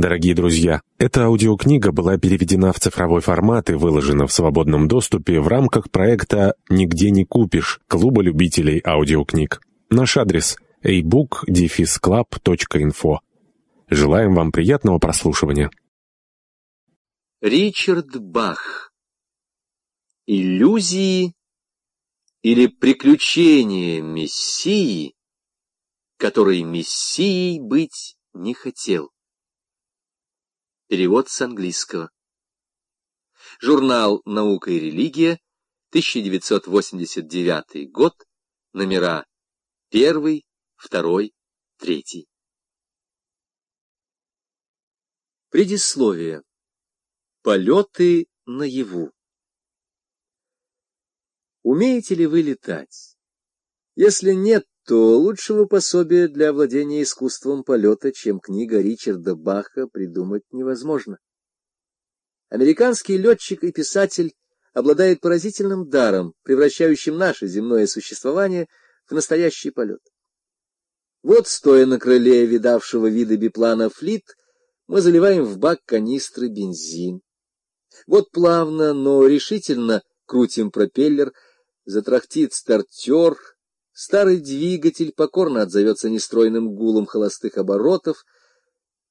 Дорогие друзья, эта аудиокнига была переведена в цифровой формат и выложена в свободном доступе в рамках проекта «Нигде не купишь» Клуба любителей аудиокниг. Наш адрес – ebook-club.info. Желаем вам приятного прослушивания. Ричард Бах. Иллюзии или приключения Мессии, который Мессией быть не хотел. Перевод с английского. Журнал «Наука и религия», 1989 год, номера 1, 2, 3. Предисловие. Полеты наяву. Умеете ли вы летать? Если нет, то лучшего пособия для владения искусством полета, чем книга Ричарда Баха, придумать невозможно. Американский летчик и писатель обладает поразительным даром, превращающим наше земное существование в настоящий полет. Вот, стоя на крыле видавшего виды биплана «Флит», мы заливаем в бак канистры бензин. Вот плавно, но решительно крутим пропеллер, затрахтит стартер, Старый двигатель покорно отзовется нестройным гулом холостых оборотов.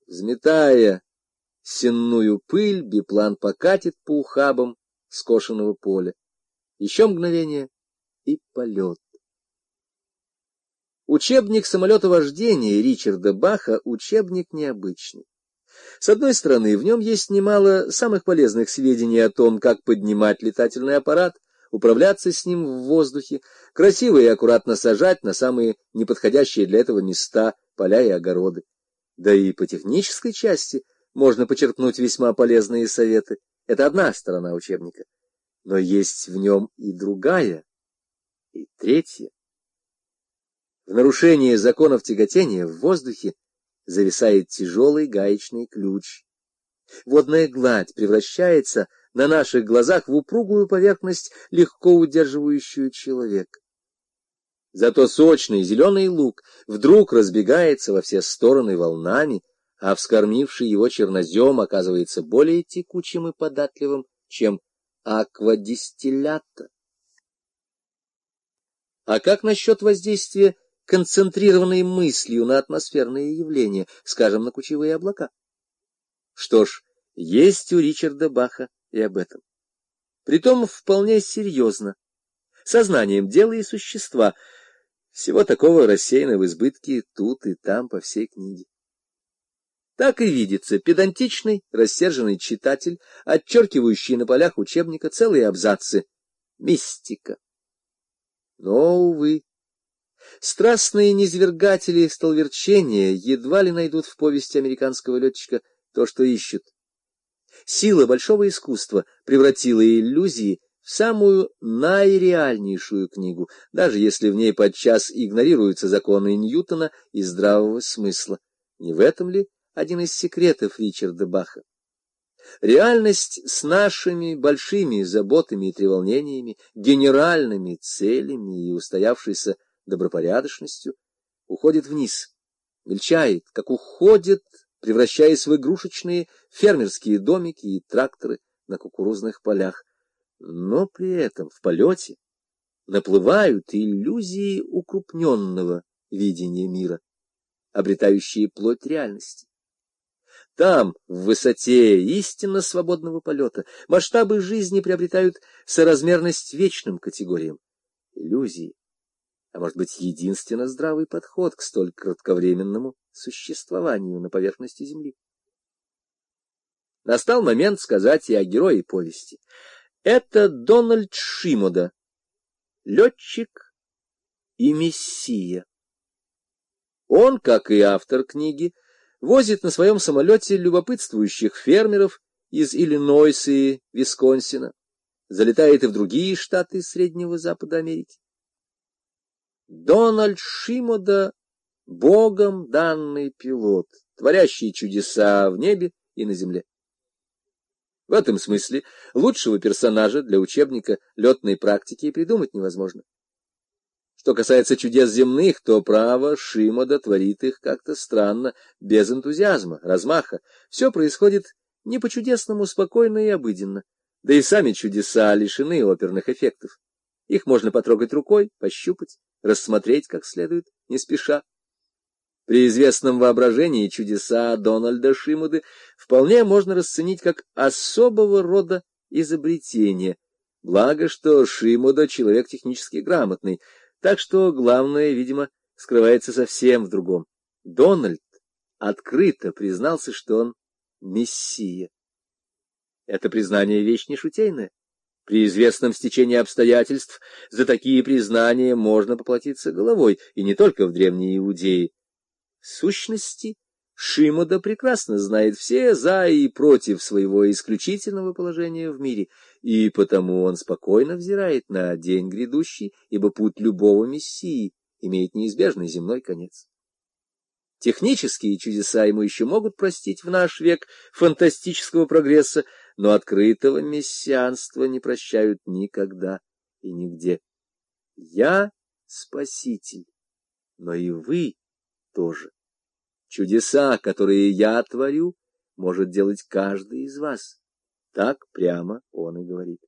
Взметая сенную пыль, биплан покатит по ухабам скошенного поля. Еще мгновение — и полет. Учебник самолетовождения Ричарда Баха — учебник необычный. С одной стороны, в нем есть немало самых полезных сведений о том, как поднимать летательный аппарат — управляться с ним в воздухе, красиво и аккуратно сажать на самые неподходящие для этого места поля и огороды. Да и по технической части можно почерпнуть весьма полезные советы. Это одна сторона учебника. Но есть в нем и другая, и третья. В нарушение законов тяготения в воздухе зависает тяжелый гаечный ключ. Водная гладь превращается на наших глазах в упругую поверхность, легко удерживающую человека. Зато сочный зеленый лук вдруг разбегается во все стороны волнами, а вскормивший его чернозем оказывается более текучим и податливым, чем аквадистиллята. А как насчет воздействия концентрированной мыслью на атмосферные явления, скажем, на кучевые облака? Что ж, есть у Ричарда Баха и об этом. Притом вполне серьезно, сознанием дела и существа. Всего такого рассеяно в избытке тут и там по всей книге. Так и видится педантичный, рассерженный читатель, отчеркивающий на полях учебника целые абзацы. Мистика. Но, увы, страстные низвергатели столверчения едва ли найдут в повести американского летчика то, что ищут. Сила большого искусства превратила иллюзии в самую наиреальнейшую книгу, даже если в ней подчас игнорируются законы Ньютона и здравого смысла. Не в этом ли один из секретов Ричарда Баха? Реальность с нашими большими заботами и треволнениями, генеральными целями и устоявшейся добропорядочностью уходит вниз, мельчает, как уходит превращаясь в игрушечные фермерские домики и тракторы на кукурузных полях. Но при этом в полете наплывают иллюзии укрупненного видения мира, обретающие плоть реальности. Там, в высоте истинно свободного полета, масштабы жизни приобретают соразмерность вечным категориям. Иллюзии а может быть, единственно здравый подход к столь кратковременному существованию на поверхности Земли. Настал момент сказать и о герое повести. Это Дональд Шимода, летчик и мессия. Он, как и автор книги, возит на своем самолете любопытствующих фермеров из Иллинойса и Висконсина, залетает и в другие штаты Среднего Запада Америки. Дональд Шимода — богом данный пилот, творящий чудеса в небе и на земле. В этом смысле лучшего персонажа для учебника летной практики придумать невозможно. Что касается чудес земных, то право Шимода творит их как-то странно, без энтузиазма, размаха. Все происходит не по-чудесному, спокойно и обыденно. Да и сами чудеса лишены оперных эффектов. Их можно потрогать рукой, пощупать, рассмотреть как следует, не спеша. При известном воображении чудеса Дональда Шимоды вполне можно расценить как особого рода изобретение. Благо, что Шимода человек технически грамотный, так что главное, видимо, скрывается совсем в другом. Дональд открыто признался, что он мессия. Это признание вещь не шутейная. При известном стечении обстоятельств за такие признания можно поплатиться головой, и не только в Древней Иудее. Сущности, Шимода прекрасно знает все за и против своего исключительного положения в мире, и потому он спокойно взирает на день грядущий, ибо путь любого мессии имеет неизбежный земной конец. Технические чудеса ему еще могут простить в наш век фантастического прогресса, но открытого мессианства не прощают никогда и нигде. Я спаситель, но и вы тоже. Чудеса, которые я творю, может делать каждый из вас. Так прямо он и говорит.